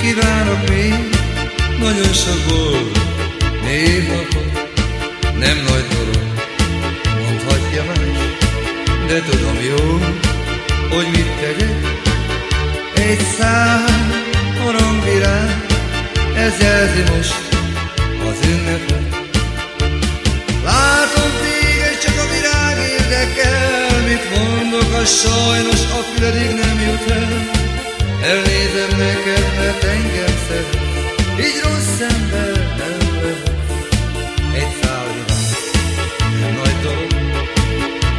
kívánok még nagyon sok boldog névnapot. Nem nagy dolog, mondhatja más, de tudom jó, hogy mit tegyek. Egy szám aranyvirág, ez jelzi most az ünnepet. Látom téged, csak a virág érdekel, mit mondok, a sajnos a füledig nem jut el.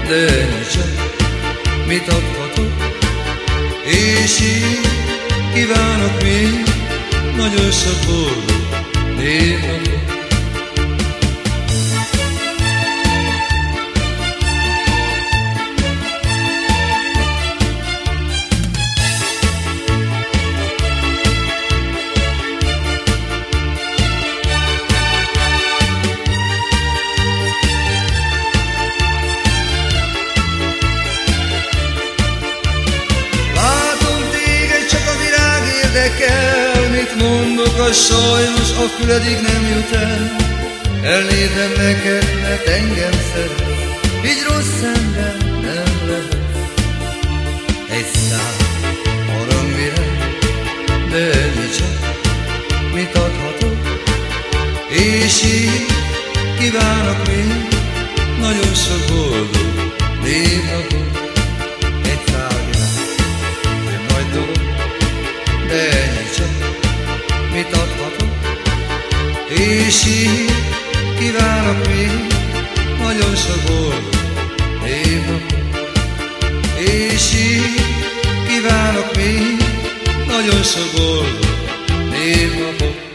Csak, mit adhatok, és így kívánok még nagyon sok boldog névnapot. Mondok, a sajnos a füledig nem jut el. Elnézem neked, mert engem szeret, így rossz ember nem lehet. Egy szám aranyvirág, de ennyi csak, mit adhatok, és így kívánok még nagyon sok boldog névnapot. És így kívánok még nagyon sok boldog és így kívánok még nagyon sok boldog évnapot.